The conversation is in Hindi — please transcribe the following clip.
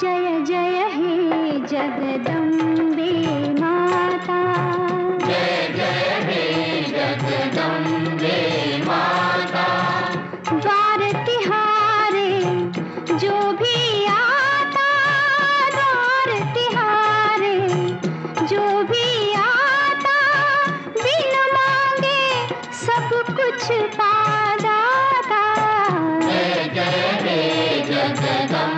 जय जय हे जगदम्बे माता। जय जय हे जगदम्बे माता तिहारे जो भी आता द्वार तिहारे जो भी आता, बिन मांगे सब कुछ पा जाता जय जय हे जगदम्बे